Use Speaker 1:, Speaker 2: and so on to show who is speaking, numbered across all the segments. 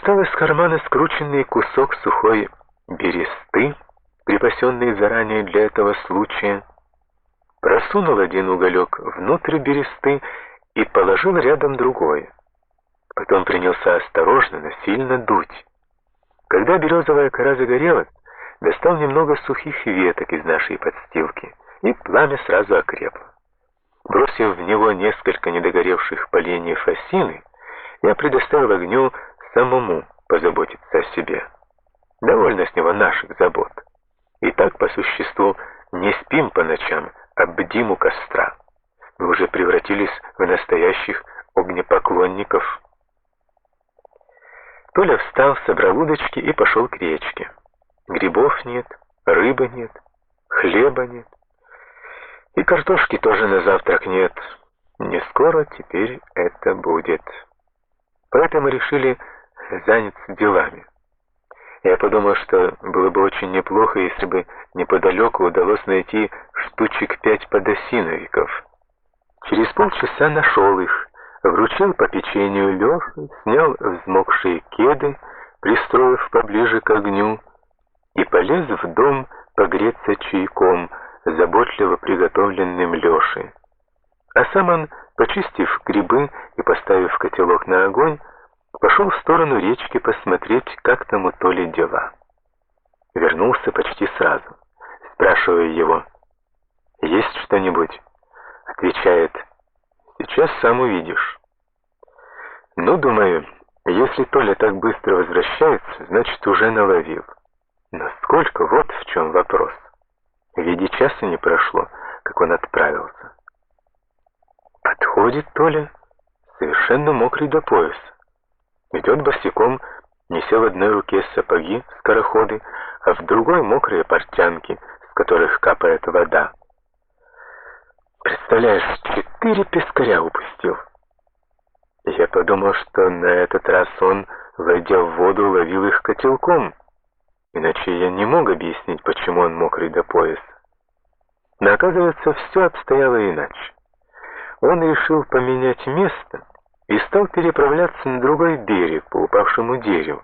Speaker 1: достал из кармана скрученный кусок сухой бересты, припасенный заранее для этого случая, просунул один уголек внутрь бересты и положил рядом другой. Потом принялся осторожно, но сильно дуть. Когда березовая кора загорелась, достал немного сухих веток из нашей подстилки, и пламя сразу окрепло. Бросив в него несколько недогоревших поленьев осины, я предоставил огню самому позаботиться о себе. Довольно с него наших забот. И так, по существу, не спим по ночам, а бдим у костра. Мы уже превратились в настоящих огнепоклонников. Толя встал, собрал удочки и пошел к речке. Грибов нет, рыбы нет, хлеба нет. И картошки тоже на завтрак нет. Не скоро теперь это будет. Поэтому решили заняться делами. Я подумал, что было бы очень неплохо, если бы неподалеку удалось найти штучек пять подосиновиков. Через полчаса нашел их, вручил по печенью Леше, снял взмокшие кеды, пристроив поближе к огню, и полез в дом погреться чайком, заботливо приготовленным Лешей. А сам он, почистив грибы и поставив котелок на огонь, пошел в сторону речки посмотреть, как там у Толи дела. Вернулся почти сразу. Спрашиваю его, «Есть что-нибудь?» Отвечает, «Сейчас сам увидишь». Ну, думаю, если Толя так быстро возвращается, значит, уже наловил. Но сколько, вот в чем вопрос. Ведь и часа не прошло, как он отправился. Подходит Толя, совершенно мокрый до пояса. Идет босиком, неся в одной руке сапоги, скороходы, а в другой мокрые портянки, с которых капает вода. Представляешь, четыре пескаря упустил. Я подумал, что на этот раз он, войдя в воду, ловил их котелком. Иначе я не мог объяснить, почему он мокрый до пояса. Но оказывается, все обстояло иначе. Он решил поменять место и стал переправляться на другой берег по упавшему дереву.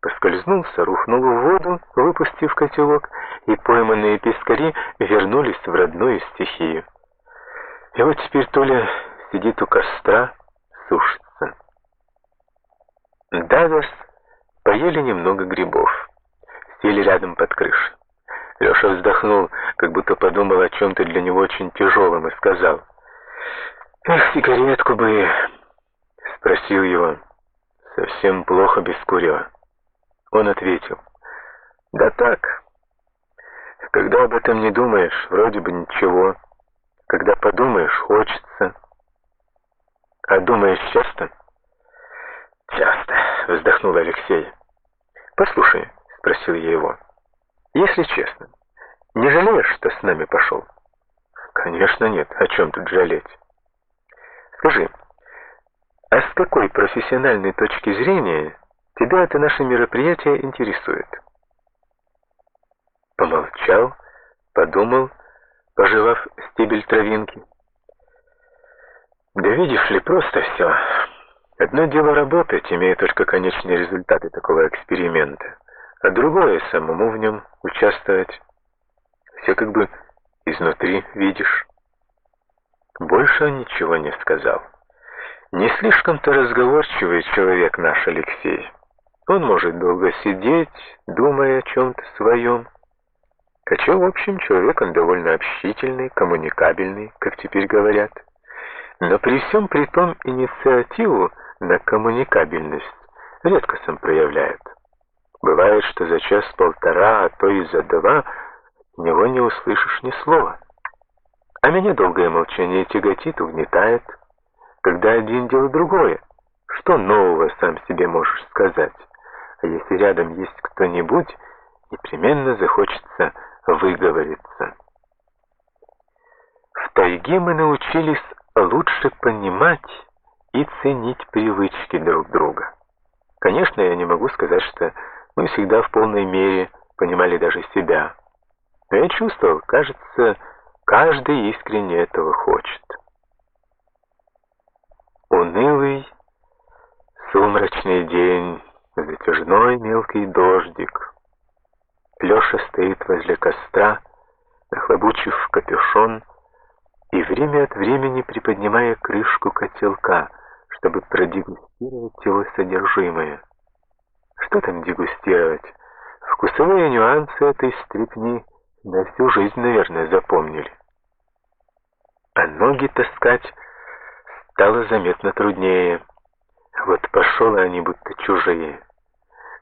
Speaker 1: Поскользнулся, рухнул в воду, выпустив котелок, и пойманные пескари вернулись в родную стихию. И вот теперь Толя сидит у костра, сушится. Давес поели немного грибов, сели рядом под крышей. Леша вздохнул, как будто подумал о чем-то для него очень тяжелом, и сказал, «Эх, сигаретку бы...» Спросил его, совсем плохо без курева. Он ответил, да так. Когда об этом не думаешь, вроде бы ничего. Когда подумаешь, хочется. А думаешь часто? Часто, вздохнул Алексей. Послушай, спросил я его, если честно, не жалеешь, что с нами пошел? Конечно нет, о чем тут жалеть? Скажи, а с какой профессиональной точки зрения тебя это наше мероприятие интересует? Помолчал, подумал, пожевав стебель травинки. Да видишь ли, просто все. Одно дело работать, имея только конечные результаты такого эксперимента, а другое — самому в нем участвовать. Все как бы изнутри видишь. Больше он ничего не сказал. Не слишком-то разговорчивый человек наш Алексей. Он может долго сидеть, думая о чем-то своем. Хотя, в общем, человек он довольно общительный, коммуникабельный, как теперь говорят. Но при всем при том инициативу на коммуникабельность редко сам проявляет. Бывает, что за час-полтора, а то и за два него не услышишь ни слова. А меня долгое молчание тяготит, угнетает, когда один дело другое. Что нового сам себе можешь сказать? А если рядом есть кто-нибудь, непременно захочется выговориться. В тайге мы научились лучше понимать и ценить привычки друг друга. Конечно, я не могу сказать, что мы всегда в полной мере понимали даже себя. Но я чувствовал, кажется, каждый искренне этого хочет. Унылый, сумрачный день затяжной мелкий дождик. Леша стоит возле костра, нахлобучив капюшон и время от времени приподнимая крышку котелка, чтобы продегустировать его содержимое. Что там дегустировать? Вкусовые нюансы этой стрипни на всю жизнь, наверное, запомнили. А ноги таскать стало заметно труднее. Вот пошел они будто чужие.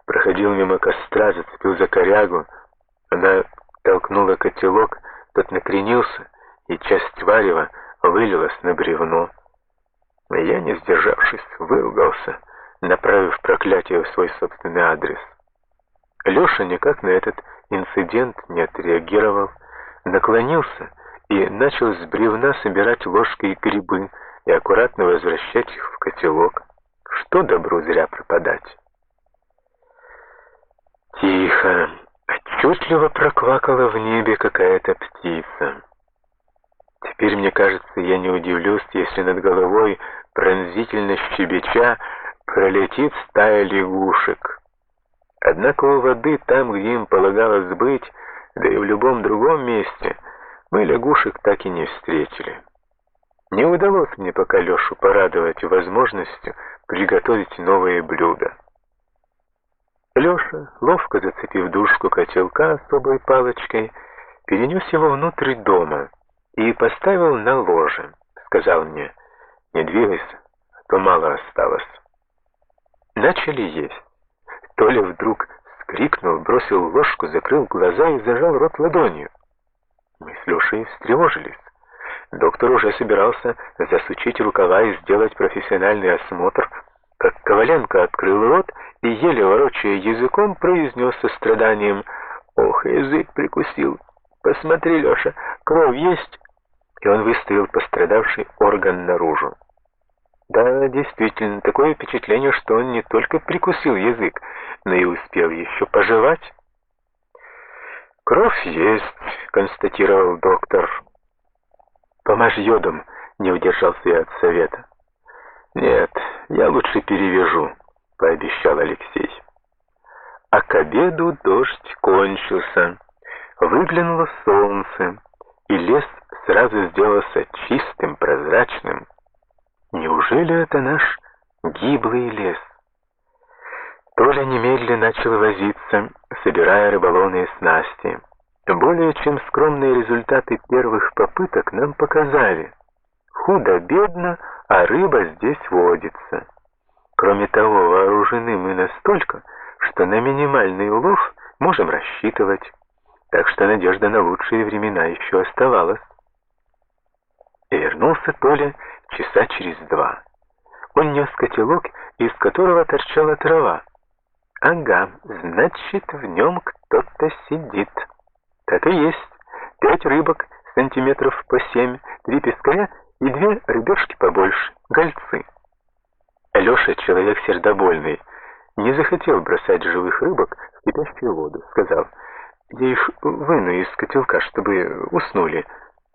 Speaker 1: Проходил мимо костра, зацепил за корягу. Она толкнула котелок, тот накренился, и часть варева вылилась на бревно. Я, не сдержавшись, выругался, направив проклятие в свой собственный адрес. Леша никак на этот инцидент не отреагировал, наклонился и начал с бревна собирать ложкой грибы и аккуратно возвращать их в котелок. Что добру зря пропадать? Тихо, отчетливо проквакала в небе какая-то птица. Теперь, мне кажется, я не удивлюсь, если над головой, пронзительно щебеча, пролетит стая лягушек. Однако у воды, там, где им полагалось быть, да и в любом другом месте, мы лягушек так и не встретили. Не удалось мне пока Лешу порадовать возможностью приготовить новые блюда. Леша, ловко зацепив дужку котелка особой палочкой, перенес его внутрь дома и поставил на ложе. Сказал мне, не двигайся, а то мало осталось. Начали есть. Толя вдруг скрикнул, бросил ложку, закрыл глаза и зажал рот ладонью. Мы с Лешей встревожились. Доктор уже собирался засучить рукава и сделать профессиональный осмотр, как Коваленко открыл рот и, еле ворочая языком, произнес со страданием «Ох, язык прикусил! Посмотри, Леша, кровь есть!» И он выставил пострадавший орган наружу. Да, действительно, такое впечатление, что он не только прикусил язык, но и успел еще пожевать. «Кровь есть», — констатировал доктор. «Помажь йодом», — не удержался я от совета. «Нет, я лучше перевяжу», — пообещал Алексей. А к обеду дождь кончился. Выглянуло солнце, и лес сразу сделался чистым, прозрачным. Неужели это наш гиблый лес? Толя немедленно начал возиться, собирая рыболовные снасти. Более чем скромные результаты первых попыток нам показали. Худо-бедно, а рыба здесь водится. Кроме того, вооружены мы настолько, что на минимальный улов можем рассчитывать. Так что надежда на лучшие времена еще оставалась. И вернулся Толя часа через два. Он нес котелок, из которого торчала трава. Ага, значит, в нем кто-то сидит. Так и есть. Пять рыбок, сантиметров по семь, три пескаря и две рыбешки побольше, гольцы. Алеша, человек сердобольный, не захотел бросать живых рыбок в кипящую воду. Сказал, я их выну из котелка, чтобы уснули.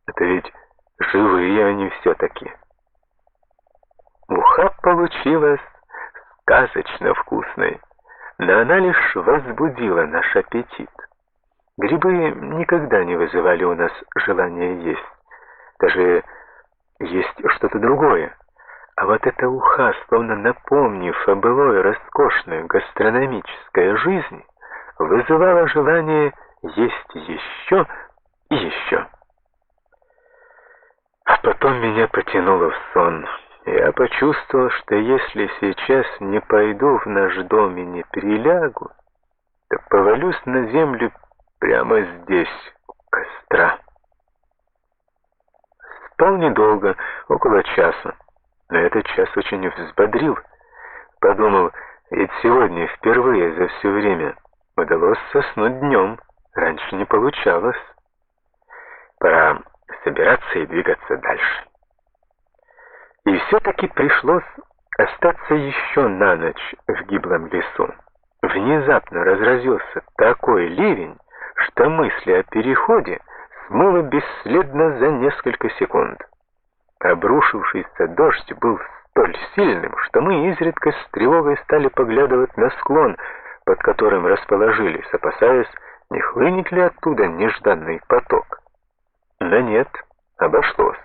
Speaker 1: Это ведь живые они все-таки. Уха получилась сказочно вкусной но она лишь возбудила наш аппетит. Грибы никогда не вызывали у нас желания есть. Даже есть что-то другое. А вот эта уха, словно напомнив о былой роскошной гастрономической жизни, вызывала желание есть еще и еще. А потом меня потянуло в сон. Я почувствовал, что если сейчас не пойду в наш дом и не прилягу, то повалюсь на землю прямо здесь, у костра. Спал недолго, около часа, но этот час очень взбодрил. Подумал, ведь сегодня впервые за все время удалось соснуть днем, раньше не получалось. Пора собираться и двигаться дальше. И все-таки пришлось остаться еще на ночь в гиблом лесу. Внезапно разразился такой ливень, что мысли о переходе смыло бесследно за несколько секунд. Обрушившийся дождь был столь сильным, что мы изредка с тревогой стали поглядывать на склон, под которым расположились, опасаясь, не хлынет ли оттуда нежданный поток. Да нет, обошлось.